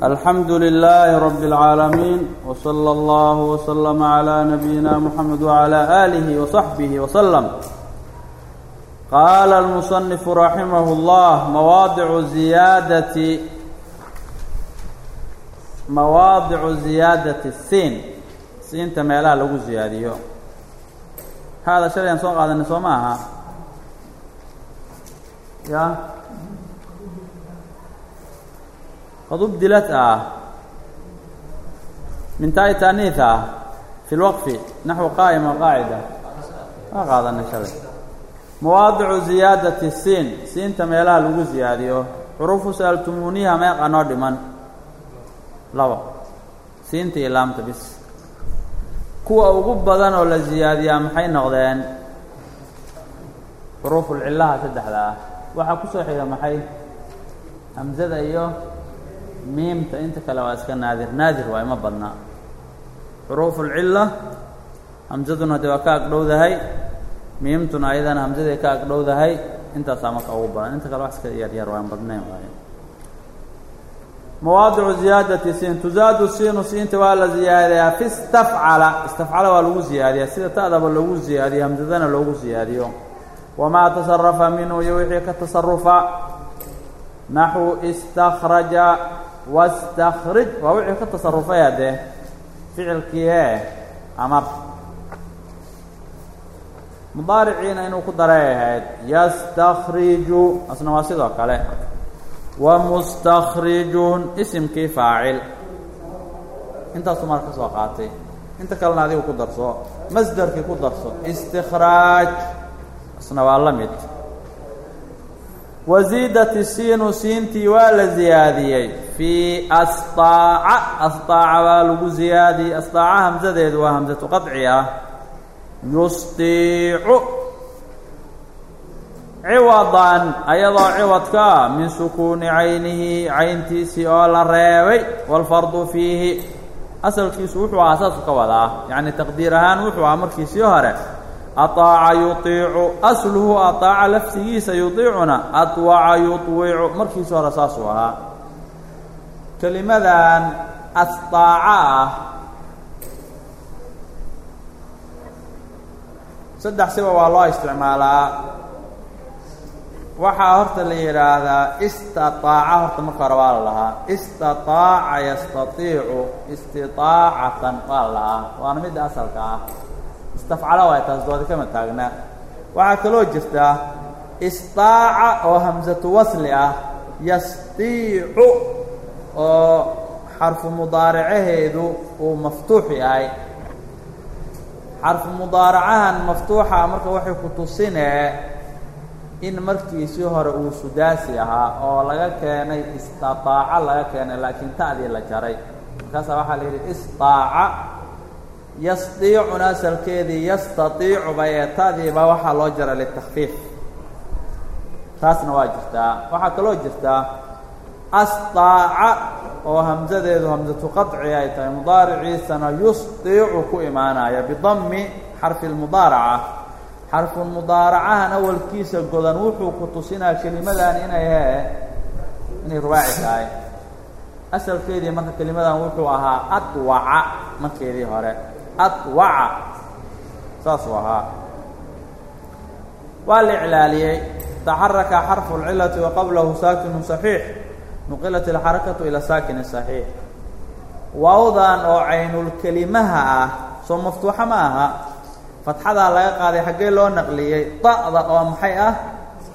alxamdu lilaahi rabi اlcaalamiin wslى اllah wslm عlى nabiyina mxamed wعlى آlihi وصaxbihi wslm qaala اlmuصنifu raximah اllah mawaadicu ziyaadati mawaadicu ziyaadati الsiin siinta meelaha lagu ziyaadiyo haada shalayaan soo qaadanay soo ma aha ya qad ubdilat ah min taai taaniih ah fi lwaqfi naxwu qaa'ima qaacida waa qaadanay shalay mawaadicu ziyaadati siin siinta meelaha lagu ziyaadiyo xuruufu sa'altumuuniha meeqa noo dhiman laba siinta iyo laamta bis kuwa ugu badan oo la ziyaadiyaa maxay noqdeen xuruufulcillaha saddexda ah waxaa ku soo xiga maxay hamsada iyo miimta inta kale waa iska naadir. Naadir waa ima badnaa. Xuruufulcilla hamsaduna dee waa ka agdhowdahay miimtuna ayadana hamsaday ka agdhowdahay intaasaa marka ugu badan. Inta kale wax iska yaryar waan badnayn waayo mawaadicu ziyaadati siin. Tuzaadu siinu siinta waa la ziyaadiyaa fi istafcala. Istafcala waa lagu ziyaadiyaa. Sida ta'daba loogu ziyaadiyo hamsadana loogu ziyaadiyo. Wamaa tasarafa minhu iyo wixii ka tasarufa naxwu istakraja wastakhrij waa wixii ka tasarufay haddee ficilkii ee amar. mudaariciina inuu ku daray ahayd yastakhriju asna waa sidoo kale. wa mustakrijun isimkii faacil intaasuu mar ka soo qaatay. inta kalena adigu ku darso. masderkii ku darso. istikraaj asna waa la mid. waziidat isiinu siintii waa la ziyaadiyey fii asطaaca asطaaca waa lagu ziyaadiyey asطaaca hamsadeedu waa hamsatu qaطci ah yustiicu ciwadan ayadoo ciwadka ah min sukuuni caynihi cayntiisii oo la reebay wاlfardu fiihi asalkiisu wuxuu ahaa saasu ka wadaa yacni taqdiir ahaan wuxuu ahaa markiisii hore aطaaca yuطiicu asluhu aطaaca lafsigiisa yuطiicuna adwaca yuطwicu markiisii hore saasuu ahaa kelimadan asdaaca ah. Saddex siba waa loo isticmaalaa. Waxaa horta la yidhaahdaa istaaaca horta marka hore waa la lahaa. Istaaaca yastaiicu istiaacatan waa la lahaa. Waana midda asalka ah. Istafcala waay taas dooda kama taagna. Waxaa kaloo jirta istaaca oo hamsatu wasli ah. Yastiicu oo xarfu mudaaracaheedu uu maftuux yahay. Xarfu mudaaracahan maftuuxa marka waxay ku tusinee in markiisii hore uu sudaasi ahaa oo laga keenay istataaca laga keenay laakiin ta'dii la jaray. Markaasaa waxaa la yidhi istaaca yasdiicuna asalkeedii yastaiicu bay ee ta'diiba waxaa loo jaray litakfiif taasna waa jirtaa. Waxaa kaloo jirtaa astaaca oo hamzadeedu hamsatu qaci ay tahay mudaariciisana yustiicu ku imaanaya bidami xarfi mudaaraca xarfu mudaaracahan awalkiisa godan wuxuu ku tusinaa kelimadan inay hee inay rubaaci tahay asalkeedii marka kelimadan wuxuu ahaa adwaca markeedii hore adwaca saasuu ahaa waa la iclaaliyey taxaraka xarfu اlcilati wa qablahu saakinu صaxiix nuqilat alxarakatu ilaa saakini saxiix. Waawdan oo caynulkelimaha ah soo maftuuxa ma aha fatxadaa laga qaaday xaggee loo naqliyey da'da oo maxay ah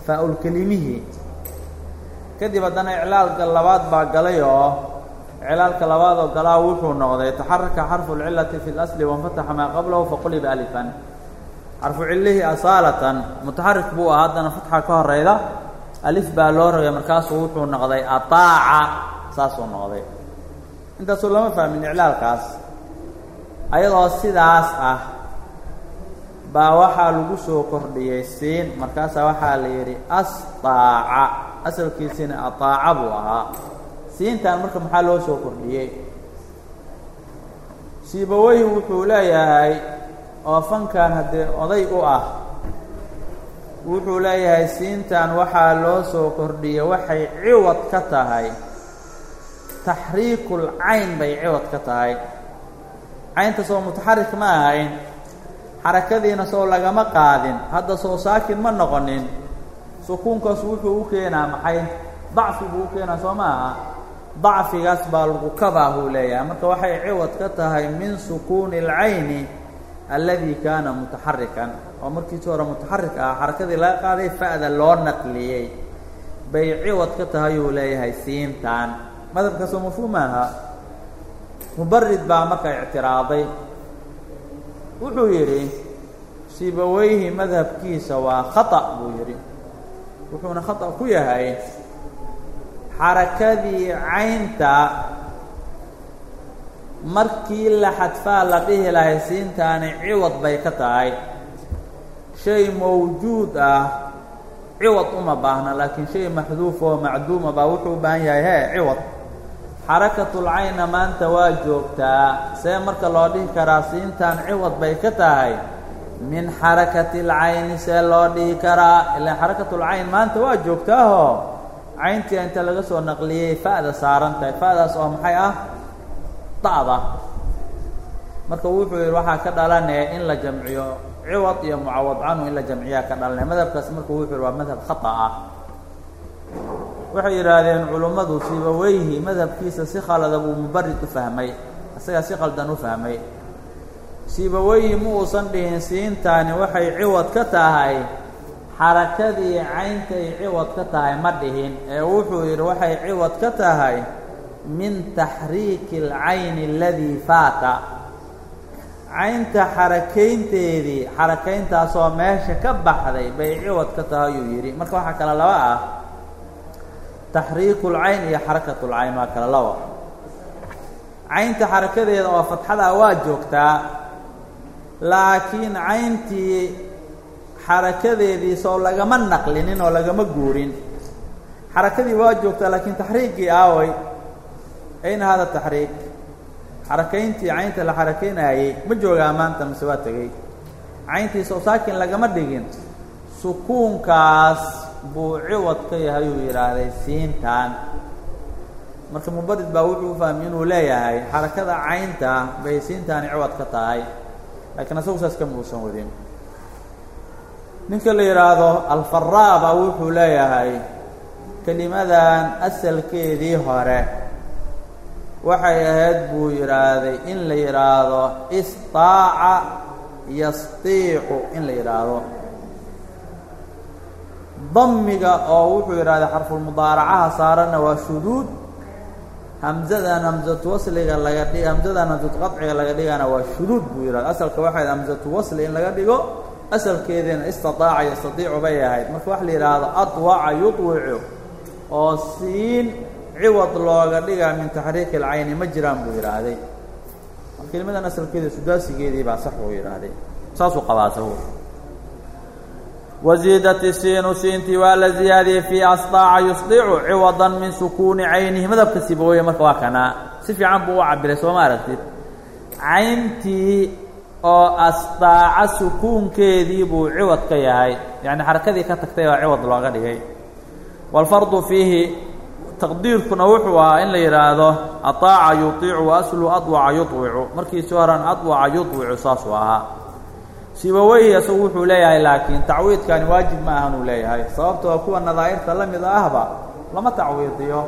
faa-ulkelimihi kadib haddana iclaalka labaad baa galay oo claalka labaad oo galaa wuxuu noqday taxaraka xarfu lcilati fi اlasli wanfataxa maa qablahu faquliba alifan. Xarfu cilihii asaalatan mutaxarik buu ah haddana fatxa ka horeyda alif baa loo rogay markaasuu wuxuu noqday ataaca saasuu noqday. Intaasuu lama fahmin iclaalkaas. Ayadoo sidaas ah baa waxaa lagu soo kordhiyey siin markaasaa waxaa la yidhi astaaca asalkiisina ataaca buu ahaa. Siintan marka maxaa loo soo kordhiyey siibaweyhi wuxuu leeyahay oo fankan haddee oday u ah wuxuu leeyahay siintan waxaa loo soo kordhiyey waxay ciwad ka tahay. Taxriikul cayn bay ciwad ka tahay. Caynta soo mutaxarik ma ahayn. Xarakadiina soo lagama qaadin. Hadda soo saakin ma noqonin. Sukuunkaas wuxuu u keenaa maxay? Dacfi buu u keenaa soo ma aha? Dacfigaas baa lagu kabaa buu leeyahay. Marka waxay ciwad ka tahay min sukuuni اlcayni aladi kaana mutaxarikan oo markiisi hore mutaxarik ah xarakadii laga qaaday fa'da loo naqliyey. Bay ciwad ka tahay uu leeyahay siintan. Madhabkaasoo mafhuum maaha mubarid baa marka ictiraaday. Wuxuu yidhi sibaweyhi madhabkiisa waa khata buu yidhi. Wuxuuna khata ku yahay xarakadii caynta markii la xadfaa la dhihi lahay siintaani ciwad bay ka tahay. Shay mawjuud ah ciwad uma baahna laakiin shay maxduuf oo macduuma baa wuxuu u baahan yahay hee ciwad. Xarakatulcaynna maanta waa joogtaa see marka loo dhihi karaa siintan ciwad bay ka tahay. Min xarakati lcayni see loo dhihi karaa ilaan xarakatulcayn maanta waa joogtaahoo? Cayntii inta laga soo naqliyey fa'da saaran tahay fa'daas oo maxay ah da'da marka wuxuu yidhi waxaa ka dhalanaya in la jamciyo ciwad iyo mucawad canhu in la jamciyaa ka dhalanaya madhabkaas marka wuxuu yidhi waa madhab khata ah. Waxay yidhaahdeen culummadu sibaweyhi madhabkiisa si khalada buu mubarid u fahmay isagaa si qaldan u fahmay. Sibaweyhi ma uusan dhihin siintaani waxay ciwad ka tahay xarakadii cayntay ciwad ka tahay ma dhihin. Ee wuxuu yidhi waxay ciwad ka tahay min taxriiki alcayni aladii faata. Caynta xarakaynteedii xarakayntaasoo meesha ka baxday bay ciwad ka tahay ayuu yidhi. Marka waxaa kale laba ah taxriiku lcayn iyo xarakat lcayn waa kale laba. Caynta xarakadeeda oo fatxadaa waa joogtaa laakiin cayntii xarakadeedii soo lagama naqlinin oo lagama guurin. Xarakadii waa joogtaa laakiin taxriiggii aaway ayna hada taxriik xarakayntii caynta la xarakaynaayey ma joogaa maanta mise waa tegey cayntii soo saakin lagama dhigin sukuunkaas buu ciwad ka yahay uu yidhaahday siintan marka mubarid baa wuxuu u inuu leeyahay xarakada caynta bay siintaani ciwad ka tahay laakiin asagu saas kama uusan wadin ninka la yidhaahdo alfaraa baa wuxuu leeyahay kelimadan asalkeedii hore waxay ahayd buu yidhaahday in la yidhaahdo istaaca yastiicu in la yidhaahdo damiga oo wuxuu yidhahday xarfulmudaaracaha saaranna waa shuduud. Hamzadan hamsatu wasliga laga dhig hamzadan hamsatu qadciga laga dhigana waa shuduud buu yidhahda asalka waxay hamsatu wasli in laga dhigo asalkeediina istataaca yastatiicu bay ahayd. Marka waxa la yidhaahdo adwaca yudwicu oo siin ciwad looga dhigaa min taxriiki alcayni ma jiraan buu yidhaahday. Kelimadan asalkeeda sudaasigeedii baa sax uu yidhaahday. Saasuu qabaa asagu waziidati siinu siintii waa la ziyaadiyey fii asdaaca yusdicu ciwadan min sukuuni caynihi madhabka sibaweye marka waa kanaa. Si fiican buu u cabiray sooma aragtid? Cayntii oo asdaaca sukuunkeedii buu ciwad ka yahay. Yacni xarakadii ka tagtay oo ciwad looga dhigay. Waalfardu fiihi taqdiirkuna wuxuu ahaa in la yidhaahdo aطaaca yuطiicu wa aslu adwaca yudwicu markiisi horan adwaca yudwicu saasuu ahaa. Sibaweyhi isagu wuxuu leeyahay laakiin tacwiidkani waajib ma ahan uu leeyahay. Sababtoo kuwa nadaa'irta la mida ahba lama tacwiidiyo.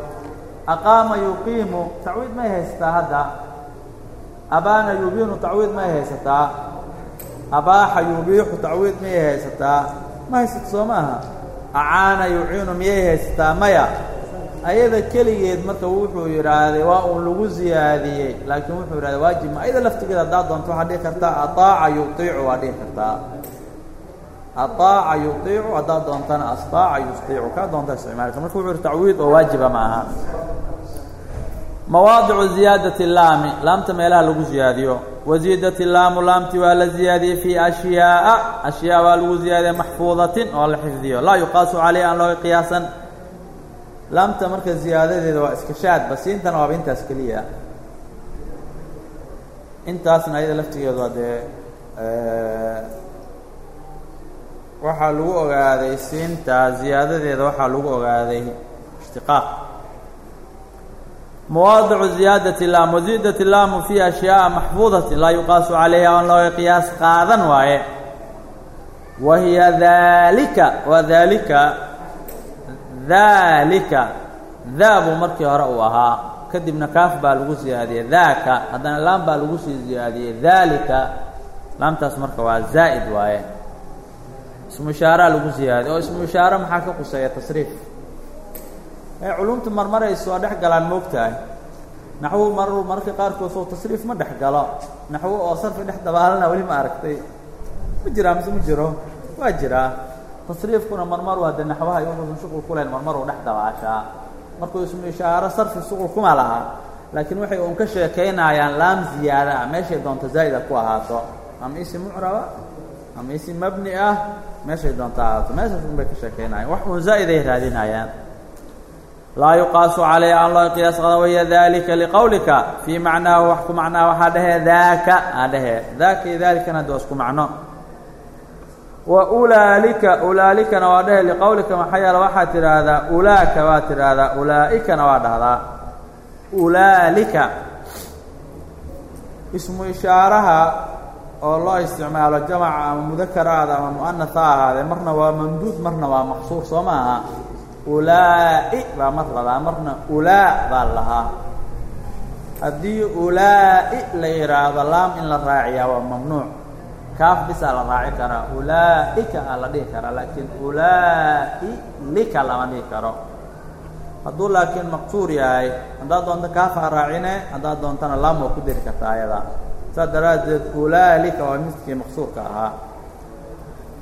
Aqaama yuqiimu tacwiid may haysataa hadda. Abaana yubiinu tacwiid may haysataa. Abaaxa yubiixu tacwiid miyay haysataa? Ma haysato soo maaha? Acaana yuciinu miyay haysataa? Maya ayada keligeed marka wuxuu yidhaahday waa uun lagu ziyaadiyey laakiin wuxuu yidhahday waajib ma ayada laftigeeda haddaad doonto waxaad dhihi kartaa aaaca yuiicu waad dhihi kartaa. Aaaca yuiicu haddaad doontana astaaca yuiicu kaa doontaa isticmaalta marka wuxu tacwiid oo waajiba ah ma aha. Mawaadicu ziyaadati laami laamta meelaha lagu ziyaadiyo waziidati laamu laamti waa la ziyaadiyey fii ashyaaa. Ashyaa waa lagu ziyaadiyey maxfuudatin oo la xifdiyo. Laa yuqaasu caleyh aan loo qiyaasan laamta marka ziyaadadeeda waa iska shaadba siintana waaba intaas keliya. Intaasna ayada laftigeedu waa dee waxaa lagu ogaaday siinta ziyaadadeeda waxaa lagu ogaaday ishtiqaaq. Mawaadicu ziyaadati laam waziidat laamu fi ashyaaa maxfuudati laa yuqaasu calayha aan looga qiyaas qaadan waaye. Wa hiya daalika waa daalika daa buu markii hore uu ahaa. Kadibna kaaf baa lagu siyaadiyey daaka haddana laam baa lagu sii siyaadiyey daalika laamtaas marka waa zaa'id waaye. Ismu lagu siyaadiye oo ismu ishaare maxaa ka quseeya? Tasriif. Ee culumta marmaraysa waa dhex galaan moogtahay. Naxwo mar mararka qaarkood soo tasriif ma dhex galo. Oo sarfi dhex dabaalana weli ma aragtay. Ma jiraa mise ma jiro? Waa jiraa tasriifkuna marmar waa de naxwaha iyo wuxuusan shuqul ku lahayn marmar uu dhex dabaashaa markuu ismu ishaaro sarfi shuqul kuma laha laakiin waxay uun ka sheekaynayaan laam ziyaada ah meeshay doonto zaa'ida ku ahaato. Ama isim mucraba ama isim mabni ah meeshay doonto ahaato. Meeshaas un bay ka sheekaynayaan. Wax uun zaa'iday raadinayaan. Laa yuqaasu calayha an loo qiyaas qada wahiya dalika liqowlika fii macnaahu wax ku macnaha waxaa dhehee daaka. Aa dhehee daaka iyo daalikana de waa isku macno wa ulaalika ulaalikana waa dhehe liqowlika maxaa yeele waxaad tidhaahdaa ulaaka waa tidhaahdaa ulaa'ikana waa dhahdaa ulaalika. Ismu ishaaraha oo loo isticmaalo jamaca ama mudakaraada ama mu'anas ha ahaadee marna waa mamduud marna waa maqsuur soo ma aha ulaa'i baa mar ladaa marna ulaa baa lahaa. Haddii ulaa'i la yidhaahdo laam in la raaciyaa waa mamnuuc kaaf bisaa la raaci karaa ulaa'ika aa la dhihi karaa laakiin ulaa'i lika lama dhihi karo. Hadduu laakiin maqsuur yahay haddaad doonto kaafaa raacine haddaad doontana laam waa ku diri kartaa ayada. Saas daraaddeed ulaalika waa midkii maqsuurka ahaa.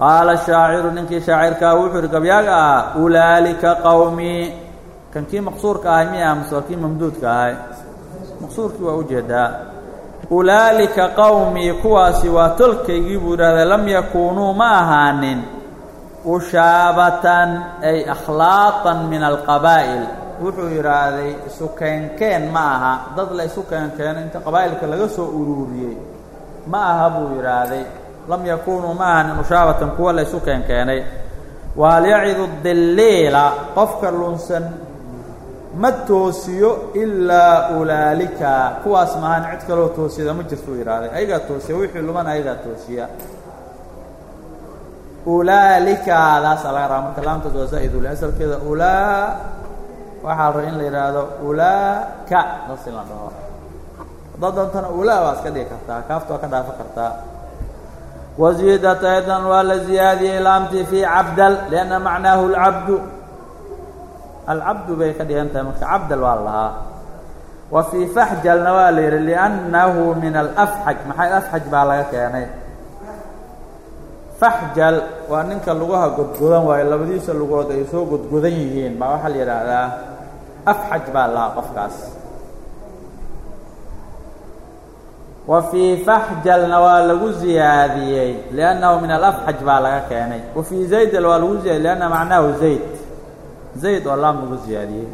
Qaala shaaciru ninkii shaacirkaa wuxuu ihi gabyaaga ahaa ulaalika qowmii kan kii maqsuurka ahay miya mase waa kii mamduudka ahay? Maqsuurkii waa u jeedaa ulaalika qowmii kuwaasi waa tolkaygii buu idhahday lam yakuunuu ma ahaanin. Ushaabatan ay akhlaaqan min alqabaa'il. Wuxuu yidhaahday isu keenkeen ma aha. Dad la isu keenkeeno inta qabaa'ilka laga soo uruuriyey. Ma aha buu yidhaahday. Lam yakunuu ma ahanin ushaabatan kuwa la isu keenkeenay. Wahal yacidu diliila qofka lunsan ma toosiyo ilaa ulaalika. Kuwaas maahan cid kaloo toosiyada ma jirto uu yidhahday ayagaa toosiya wixii luman ayagaa toosiya. Ulaalikaadaasa laga rabaa marka laamtaas waa zaa'idule asalkeeda ulaa waxaa la raba in la yidhaahdo ulaaka. Saas in la dhaho. Haddaad doontana ulaa waa iska dhigi kartaa. Kaafta waa ka dhaafo kartaa. Waziidat aydan waa la ziyaadiyey laamtii fii cabdal lianna macnaahu alcabdu alcabdu bay ka dhigan tahay marka cabdal waa lahaa. Wa fii faxjalna waa la yidhi liannahu min alafxaj maxay afxaj baa laga keenay? Faxjal waa ninka lugaha godgodan waayo labadiisa lugood ay soo godgodan yihiin baa waxaa la yidhaahdaa. Afxaj baa lahaa qofkaas. Wa fii faxjalna waa lagu ziyaadiyey liannahu min alafxaj baa laga keenay. Wa fii zaydal waa lagu ziyadiyey lianna macnaahu zayd zayd oo laam lagu ziyaadiyey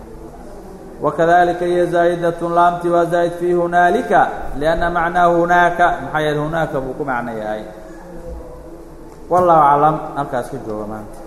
wakadalika hiyo zaa'idatun laamti waa zaa'id fii hunaalika lianna macnaahu hunaaka maxaa yeele hunaaka buu ku macno yahay wallahu aclam halkaas ka jooga maanta